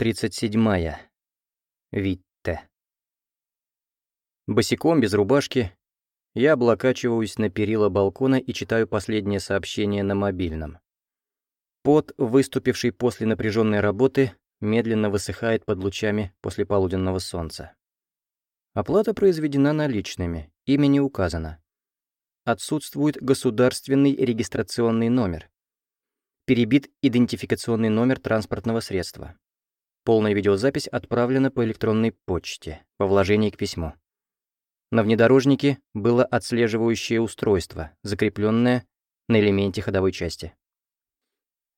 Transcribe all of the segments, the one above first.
537. Витте. Босиком, без рубашки, я облокачиваюсь на перила балкона и читаю последнее сообщение на мобильном. Пот, выступивший после напряженной работы, медленно высыхает под лучами после полуденного солнца. Оплата произведена наличными, имя не указано. Отсутствует государственный регистрационный номер. Перебит идентификационный номер транспортного средства. Полная видеозапись отправлена по электронной почте, по вложении к письму. На внедорожнике было отслеживающее устройство, закрепленное на элементе ходовой части.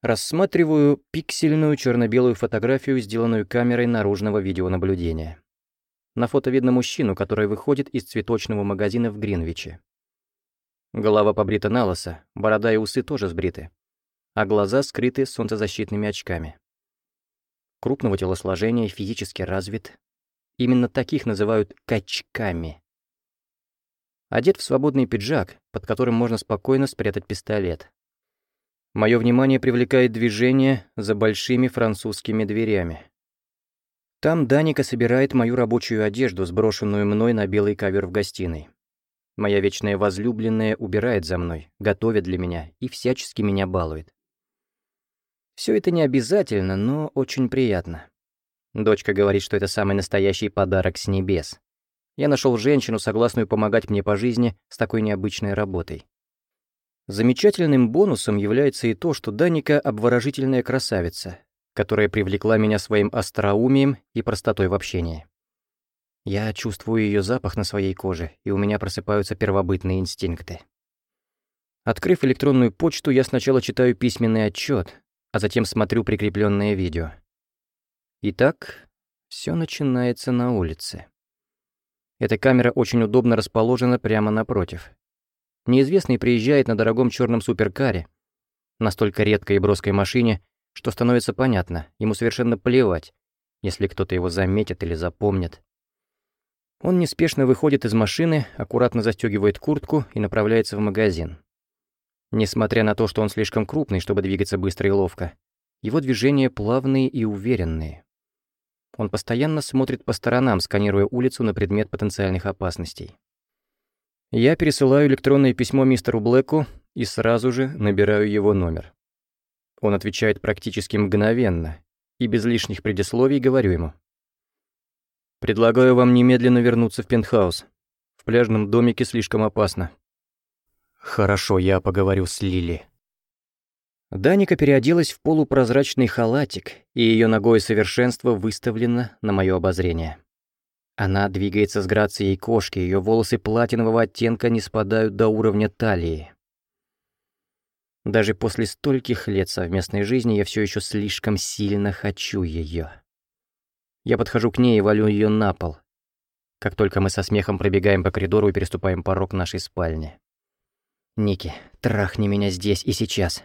Рассматриваю пиксельную черно-белую фотографию, сделанную камерой наружного видеонаблюдения. На фото видно мужчину, который выходит из цветочного магазина в Гринвиче. Голова побрита на лысо, борода и усы тоже сбриты, а глаза скрыты солнцезащитными очками. Крупного телосложения, физически развит. Именно таких называют «качками». Одет в свободный пиджак, под которым можно спокойно спрятать пистолет. Мое внимание привлекает движение за большими французскими дверями. Там Даника собирает мою рабочую одежду, сброшенную мной на белый кавер в гостиной. Моя вечная возлюбленная убирает за мной, готовит для меня и всячески меня балует. Все это не обязательно, но очень приятно. Дочка говорит, что это самый настоящий подарок с небес. Я нашел женщину, согласную помогать мне по жизни с такой необычной работой. Замечательным бонусом является и то, что Даника — обворожительная красавица, которая привлекла меня своим остроумием и простотой в общении. Я чувствую ее запах на своей коже, и у меня просыпаются первобытные инстинкты. Открыв электронную почту, я сначала читаю письменный отчет, а затем смотрю прикрепленное видео. Итак, все начинается на улице. Эта камера очень удобно расположена прямо напротив. Неизвестный приезжает на дорогом черном суперкаре, настолько редкой и броской машине, что становится понятно, ему совершенно плевать, если кто-то его заметит или запомнит. Он неспешно выходит из машины, аккуратно застегивает куртку и направляется в магазин. Несмотря на то, что он слишком крупный, чтобы двигаться быстро и ловко, его движения плавные и уверенные. Он постоянно смотрит по сторонам, сканируя улицу на предмет потенциальных опасностей. Я пересылаю электронное письмо мистеру Блэку и сразу же набираю его номер. Он отвечает практически мгновенно, и без лишних предисловий говорю ему. «Предлагаю вам немедленно вернуться в пентхаус. В пляжном домике слишком опасно». «Хорошо, я поговорю с Лили». Даника переоделась в полупрозрачный халатик, и ее ногое совершенство выставлено на мое обозрение. Она двигается с грацией кошки, ее волосы платинового оттенка не спадают до уровня талии. Даже после стольких лет совместной жизни я все еще слишком сильно хочу ее. Я подхожу к ней и валю ее на пол, как только мы со смехом пробегаем по коридору и переступаем порог нашей спальни. «Ники, трахни меня здесь и сейчас»,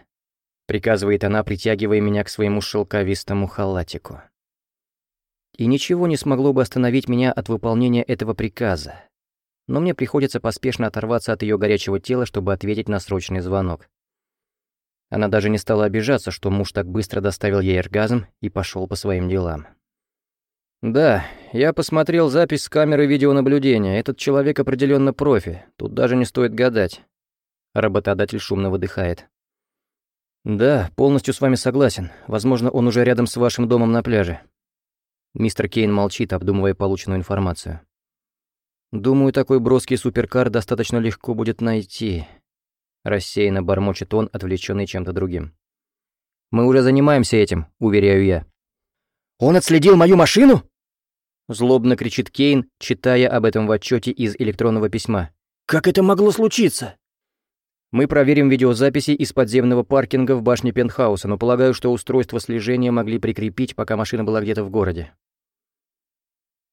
приказывает она, притягивая меня к своему шелковистому халатику. И ничего не смогло бы остановить меня от выполнения этого приказа. Но мне приходится поспешно оторваться от ее горячего тела, чтобы ответить на срочный звонок. Она даже не стала обижаться, что муж так быстро доставил ей оргазм и пошел по своим делам. «Да, я посмотрел запись с камеры видеонаблюдения. Этот человек определенно профи. Тут даже не стоит гадать». Работодатель шумно выдыхает. «Да, полностью с вами согласен. Возможно, он уже рядом с вашим домом на пляже». Мистер Кейн молчит, обдумывая полученную информацию. «Думаю, такой броский суперкар достаточно легко будет найти». Рассеянно бормочет он, отвлеченный чем-то другим. «Мы уже занимаемся этим, уверяю я». «Он отследил мою машину?» Злобно кричит Кейн, читая об этом в отчете из электронного письма. «Как это могло случиться?» Мы проверим видеозаписи из подземного паркинга в башне пентхауса, но полагаю, что устройство слежения могли прикрепить, пока машина была где-то в городе.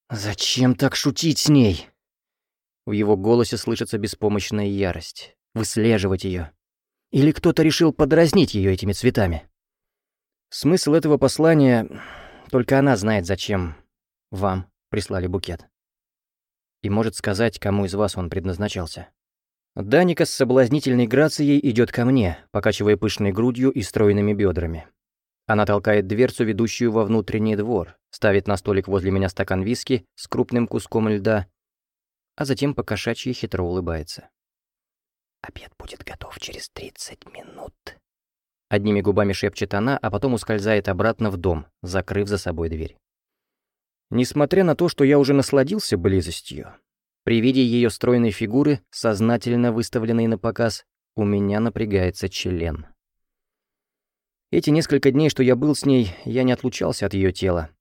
«Зачем так шутить с ней?» В его голосе слышится беспомощная ярость. Выслеживать ее. Или кто-то решил подразнить ее этими цветами. Смысл этого послания... Только она знает, зачем вам прислали букет. И может сказать, кому из вас он предназначался. Даника с соблазнительной грацией идет ко мне, покачивая пышной грудью и стройными бедрами. Она толкает дверцу, ведущую во внутренний двор, ставит на столик возле меня стакан виски с крупным куском льда, а затем покошачьи хитро улыбается. «Обед будет готов через 30 минут». Одними губами шепчет она, а потом ускользает обратно в дом, закрыв за собой дверь. Несмотря на то, что я уже насладился близостью, при виде ее стройной фигуры, сознательно выставленной на показ, у меня напрягается член. Эти несколько дней, что я был с ней, я не отлучался от ее тела.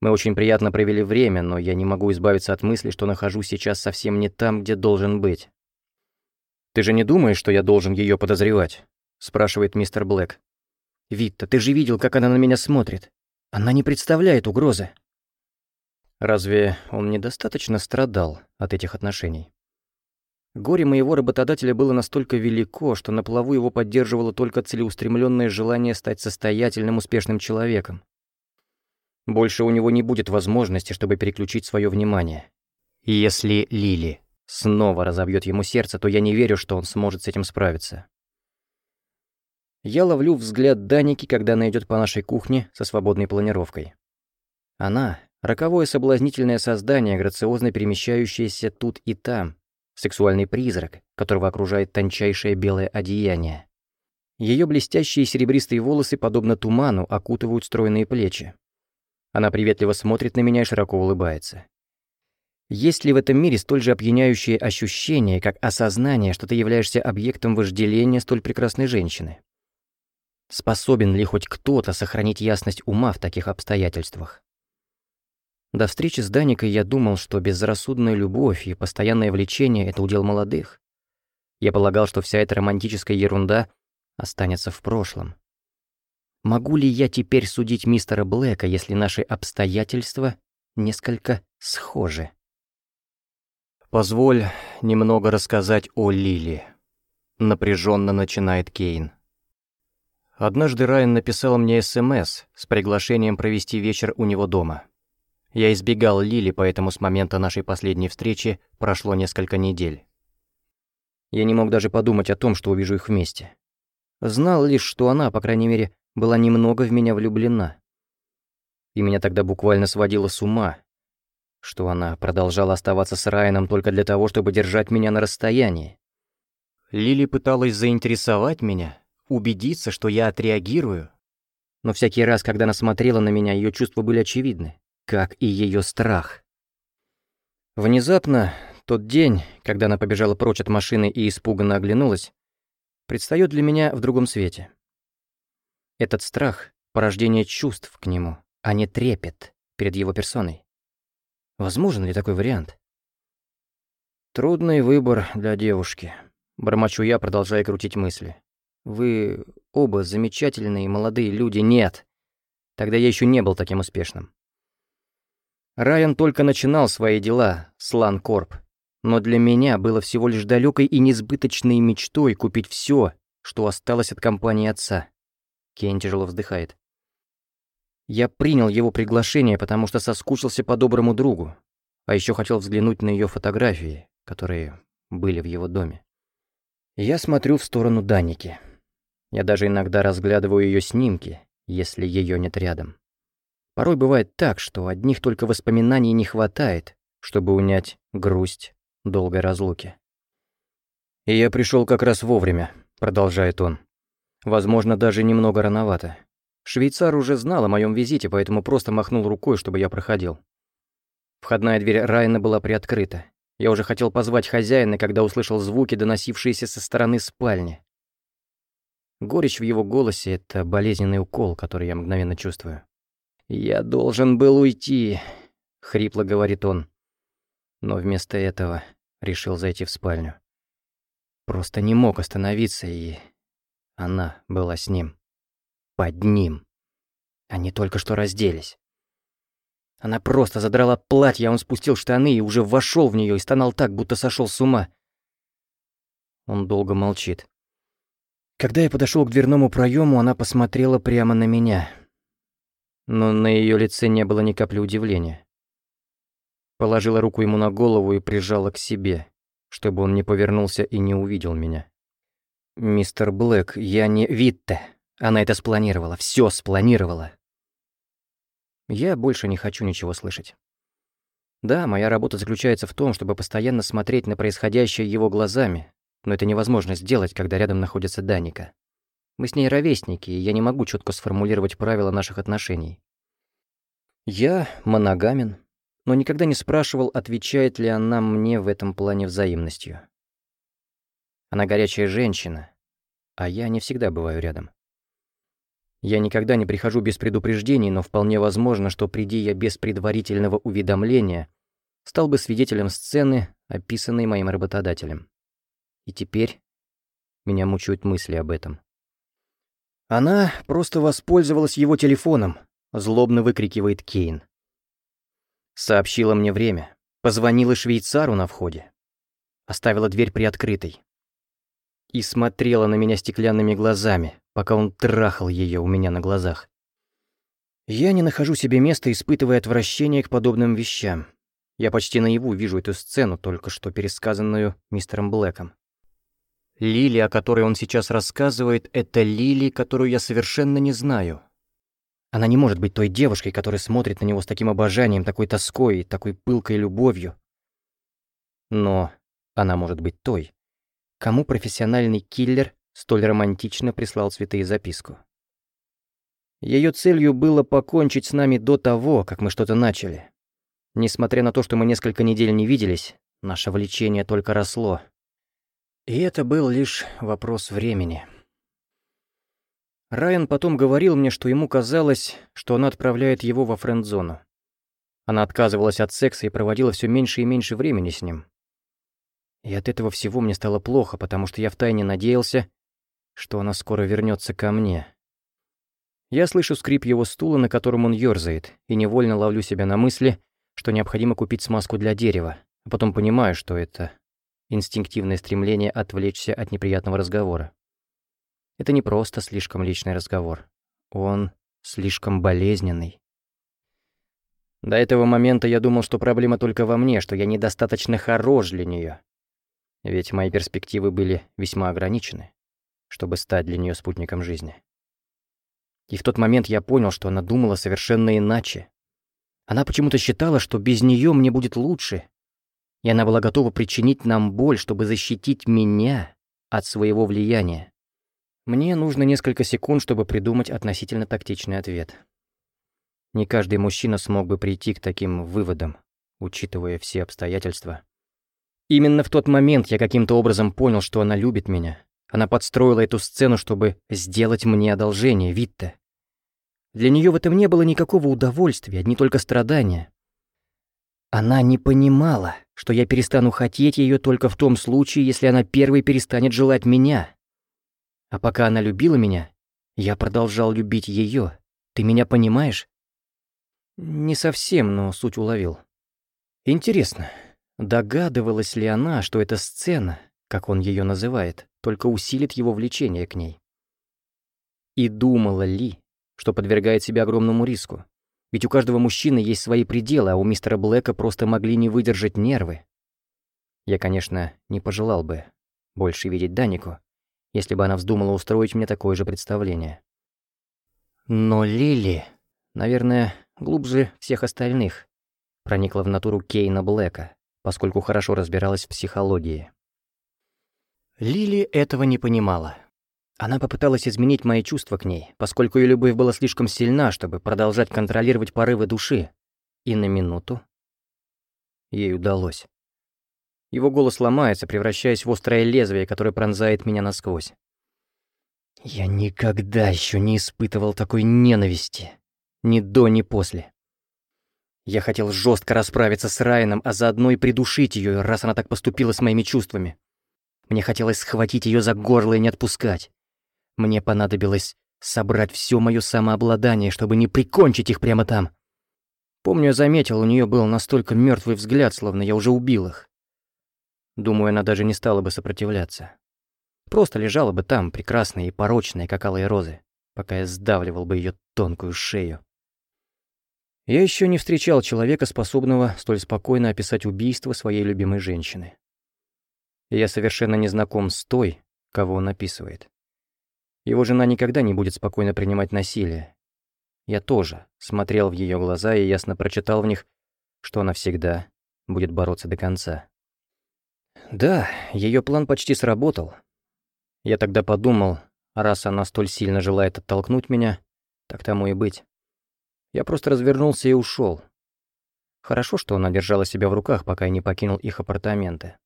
Мы очень приятно провели время, но я не могу избавиться от мысли, что нахожусь сейчас совсем не там, где должен быть. «Ты же не думаешь, что я должен ее подозревать?» — спрашивает мистер Блэк. «Витта, ты же видел, как она на меня смотрит. Она не представляет угрозы». Разве он недостаточно страдал от этих отношений? Горе моего работодателя было настолько велико, что на плаву его поддерживало только целеустремленное желание стать состоятельным, успешным человеком. Больше у него не будет возможности, чтобы переключить свое внимание. Если Лили снова разобьет ему сердце, то я не верю, что он сможет с этим справиться. Я ловлю взгляд Даники, когда она идет по нашей кухне со свободной планировкой. Она — роковое соблазнительное создание, грациозно перемещающееся тут и там, сексуальный призрак, которого окружает тончайшее белое одеяние. Ее блестящие серебристые волосы, подобно туману, окутывают стройные плечи. Она приветливо смотрит на меня и широко улыбается. Есть ли в этом мире столь же опьяняющее ощущение, как осознание, что ты являешься объектом вожделения столь прекрасной женщины? Способен ли хоть кто-то сохранить ясность ума в таких обстоятельствах? До встречи с Даникой я думал, что безрассудная любовь и постоянное влечение — это удел молодых. Я полагал, что вся эта романтическая ерунда останется в прошлом. Могу ли я теперь судить мистера Блэка, если наши обстоятельства несколько схожи? «Позволь немного рассказать о Лили», — напряженно начинает Кейн. Однажды Райан написал мне СМС с приглашением провести вечер у него дома. Я избегал Лили, поэтому с момента нашей последней встречи прошло несколько недель. Я не мог даже подумать о том, что увижу их вместе. Знал лишь, что она, по крайней мере, была немного в меня влюблена. И меня тогда буквально сводило с ума, что она продолжала оставаться с Райаном только для того, чтобы держать меня на расстоянии. Лили пыталась заинтересовать меня, убедиться, что я отреагирую. Но всякий раз, когда она смотрела на меня, ее чувства были очевидны как и ее страх. Внезапно, тот день, когда она побежала прочь от машины и испуганно оглянулась, предстает для меня в другом свете. Этот страх — порождение чувств к нему, а не трепет перед его персоной. Возможен ли такой вариант? Трудный выбор для девушки. Бормочу я, продолжая крутить мысли. Вы оба замечательные молодые люди. Нет. Тогда я еще не был таким успешным. Райан только начинал свои дела, Слан Корп. Но для меня было всего лишь далекой и несбыточной мечтой купить все, что осталось от компании отца. Кен тяжело вздыхает. Я принял его приглашение, потому что соскучился по доброму другу, а еще хотел взглянуть на ее фотографии, которые были в его доме. Я смотрю в сторону Даники. Я даже иногда разглядываю ее снимки, если ее нет рядом. Порой бывает так, что одних только воспоминаний не хватает, чтобы унять грусть долгой разлуки. «И я пришел как раз вовремя», — продолжает он. «Возможно, даже немного рановато. Швейцар уже знал о моем визите, поэтому просто махнул рукой, чтобы я проходил. Входная дверь Райана была приоткрыта. Я уже хотел позвать хозяина, когда услышал звуки, доносившиеся со стороны спальни. Горечь в его голосе — это болезненный укол, который я мгновенно чувствую. «Я должен был уйти», — хрипло говорит он. Но вместо этого решил зайти в спальню. Просто не мог остановиться, и она была с ним. Под ним. Они только что разделись. Она просто задрала платье, а он спустил штаны и уже вошел в нее и стонал так, будто сошел с ума. Он долго молчит. Когда я подошел к дверному проему, она посмотрела прямо на меня — но на ее лице не было ни капли удивления. Положила руку ему на голову и прижала к себе, чтобы он не повернулся и не увидел меня. «Мистер Блэк, я не... Витте!» Она это спланировала, все спланировала. Я больше не хочу ничего слышать. Да, моя работа заключается в том, чтобы постоянно смотреть на происходящее его глазами, но это невозможно сделать, когда рядом находится Даника. Мы с ней ровесники, и я не могу четко сформулировать правила наших отношений. Я моногамен, но никогда не спрашивал, отвечает ли она мне в этом плане взаимностью. Она горячая женщина, а я не всегда бываю рядом. Я никогда не прихожу без предупреждений, но вполне возможно, что приди я без предварительного уведомления, стал бы свидетелем сцены, описанной моим работодателем. И теперь меня мучают мысли об этом. Она просто воспользовалась его телефоном, злобно выкрикивает Кейн. Сообщила мне время, позвонила швейцару на входе, оставила дверь приоткрытой и смотрела на меня стеклянными глазами, пока он трахал ее у меня на глазах. Я не нахожу себе места, испытывая отвращение к подобным вещам. Я почти наяву вижу эту сцену, только что пересказанную мистером Блэком. Лили, о которой он сейчас рассказывает, это Лили, которую я совершенно не знаю. Она не может быть той девушкой, которая смотрит на него с таким обожанием, такой тоской, такой пылкой любовью. Но она может быть той, кому профессиональный киллер столь романтично прислал цветы и записку. Ее целью было покончить с нами до того, как мы что-то начали. Несмотря на то, что мы несколько недель не виделись, наше влечение только росло. И это был лишь вопрос времени. Райан потом говорил мне, что ему казалось, что она отправляет его во френд-зону. Она отказывалась от секса и проводила все меньше и меньше времени с ним. И от этого всего мне стало плохо, потому что я втайне надеялся, что она скоро вернется ко мне. Я слышу скрип его стула, на котором он ёрзает, и невольно ловлю себя на мысли, что необходимо купить смазку для дерева, а потом понимаю, что это инстинктивное стремление отвлечься от неприятного разговора. Это не просто слишком личный разговор. Он слишком болезненный. До этого момента я думал, что проблема только во мне, что я недостаточно хорош для нее. Ведь мои перспективы были весьма ограничены чтобы стать для нее спутником жизни. И в тот момент я понял, что она думала совершенно иначе. Она почему-то считала, что без нее мне будет лучше, и она была готова причинить нам боль, чтобы защитить меня от своего влияния. Мне нужно несколько секунд, чтобы придумать относительно тактичный ответ. Не каждый мужчина смог бы прийти к таким выводам, учитывая все обстоятельства. Именно в тот момент я каким-то образом понял, что она любит меня, она подстроила эту сцену, чтобы сделать мне одолжение, Витте. Для нее в этом не было никакого удовольствия, одни только страдания. Она не понимала, что я перестану хотеть ее только в том случае, если она первой перестанет желать меня. А пока она любила меня, я продолжал любить ее. Ты меня понимаешь? Не совсем, но суть уловил. Интересно, догадывалась ли она, что эта сцена, как он ее называет, только усилит его влечение к ней. И думала Ли, что подвергает себя огромному риску. Ведь у каждого мужчины есть свои пределы, а у мистера Блэка просто могли не выдержать нервы. Я, конечно, не пожелал бы больше видеть Данику, если бы она вздумала устроить мне такое же представление. Но Лили, наверное, глубже всех остальных, проникла в натуру Кейна Блэка, поскольку хорошо разбиралась в психологии. Лили этого не понимала. Она попыталась изменить мои чувства к ней, поскольку ее любовь была слишком сильна, чтобы продолжать контролировать порывы души. И на минуту ей удалось. Его голос ломается, превращаясь в острое лезвие, которое пронзает меня насквозь. Я никогда еще не испытывал такой ненависти. Ни до, ни после. Я хотел жестко расправиться с Райаном, а заодно и придушить ее, раз она так поступила с моими чувствами. Мне хотелось схватить ее за горло и не отпускать. Мне понадобилось собрать все мое самообладание, чтобы не прикончить их прямо там. Помню, я заметил, у нее был настолько мертвый взгляд, словно я уже убил их. Думаю, она даже не стала бы сопротивляться. Просто лежала бы там, прекрасная и порочная, как алые розы, пока я сдавливал бы ее тонкую шею. Я еще не встречал человека, способного столь спокойно описать убийство своей любимой женщины я совершенно не знаком с той, кого он описывает. Его жена никогда не будет спокойно принимать насилие. Я тоже смотрел в ее глаза и ясно прочитал в них, что она всегда будет бороться до конца. Да, ее план почти сработал. Я тогда подумал, раз она столь сильно желает оттолкнуть меня, так тому и быть. Я просто развернулся и ушел. Хорошо, что она держала себя в руках, пока я не покинул их апартаменты.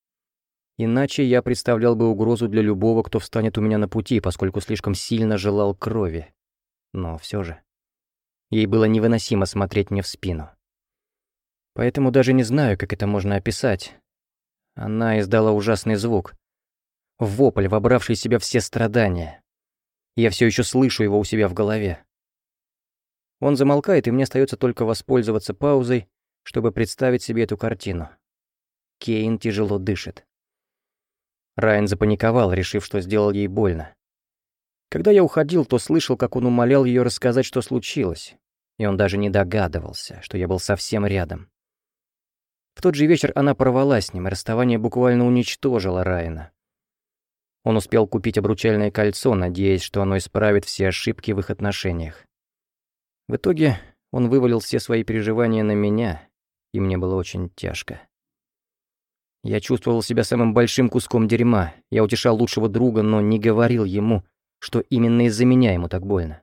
Иначе я представлял бы угрозу для любого, кто встанет у меня на пути, поскольку слишком сильно желал крови. Но все же. Ей было невыносимо смотреть мне в спину. Поэтому даже не знаю, как это можно описать. Она издала ужасный звук. Вопль, вобравший в себя все страдания. Я все еще слышу его у себя в голове. Он замолкает, и мне остается только воспользоваться паузой, чтобы представить себе эту картину. Кейн тяжело дышит. Райан запаниковал, решив, что сделал ей больно. Когда я уходил, то слышал, как он умолял ее рассказать, что случилось, и он даже не догадывался, что я был совсем рядом. В тот же вечер она порвала с ним, и расставание буквально уничтожило Райана. Он успел купить обручальное кольцо, надеясь, что оно исправит все ошибки в их отношениях. В итоге он вывалил все свои переживания на меня, и мне было очень тяжко. Я чувствовал себя самым большим куском дерьма. Я утешал лучшего друга, но не говорил ему, что именно из-за меня ему так больно.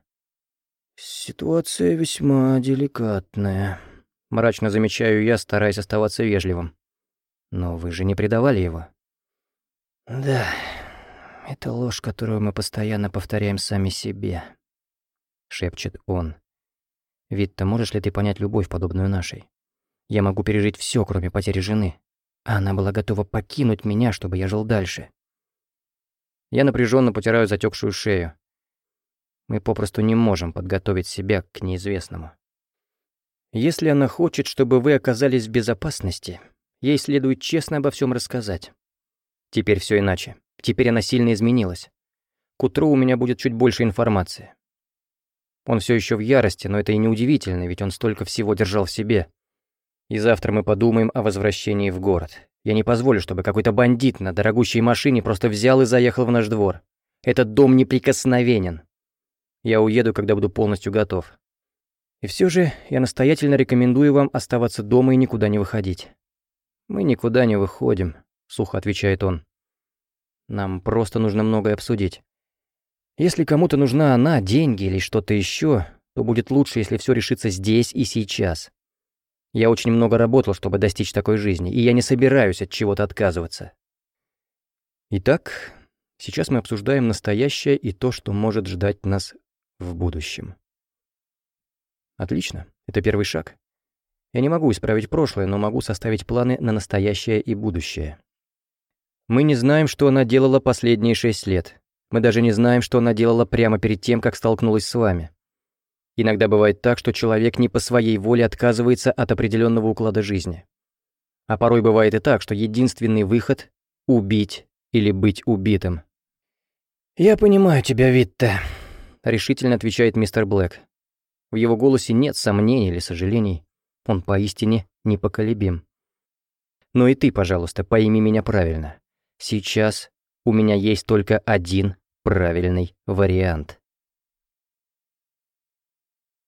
«Ситуация весьма деликатная», — мрачно замечаю я, стараясь оставаться вежливым. «Но вы же не предавали его?» «Да, это ложь, которую мы постоянно повторяем сами себе», — шепчет он. «Витта, можешь ли ты понять любовь, подобную нашей? Я могу пережить все, кроме потери жены. Она была готова покинуть меня, чтобы я жил дальше. Я напряженно потираю затекшую шею. Мы попросту не можем подготовить себя к неизвестному. Если она хочет, чтобы вы оказались в безопасности, ей следует честно обо всем рассказать. Теперь все иначе. Теперь она сильно изменилась. К утру у меня будет чуть больше информации. Он все еще в ярости, но это и не удивительно, ведь он столько всего держал в себе. И завтра мы подумаем о возвращении в город. Я не позволю, чтобы какой-то бандит на дорогущей машине просто взял и заехал в наш двор. Этот дом неприкосновенен. Я уеду, когда буду полностью готов. И все же я настоятельно рекомендую вам оставаться дома и никуда не выходить. Мы никуда не выходим, сухо отвечает он. Нам просто нужно многое обсудить. Если кому-то нужна она, деньги или что-то еще, то будет лучше, если все решится здесь и сейчас. Я очень много работал, чтобы достичь такой жизни, и я не собираюсь от чего-то отказываться. Итак, сейчас мы обсуждаем настоящее и то, что может ждать нас в будущем. Отлично, это первый шаг. Я не могу исправить прошлое, но могу составить планы на настоящее и будущее. Мы не знаем, что она делала последние шесть лет. Мы даже не знаем, что она делала прямо перед тем, как столкнулась с вами. Иногда бывает так, что человек не по своей воле отказывается от определенного уклада жизни. А порой бывает и так, что единственный выход — убить или быть убитым. «Я понимаю тебя, Витте», — решительно отвечает мистер Блэк. В его голосе нет сомнений или сожалений. Он поистине непоколебим. Но и ты, пожалуйста, пойми меня правильно. Сейчас у меня есть только один правильный вариант.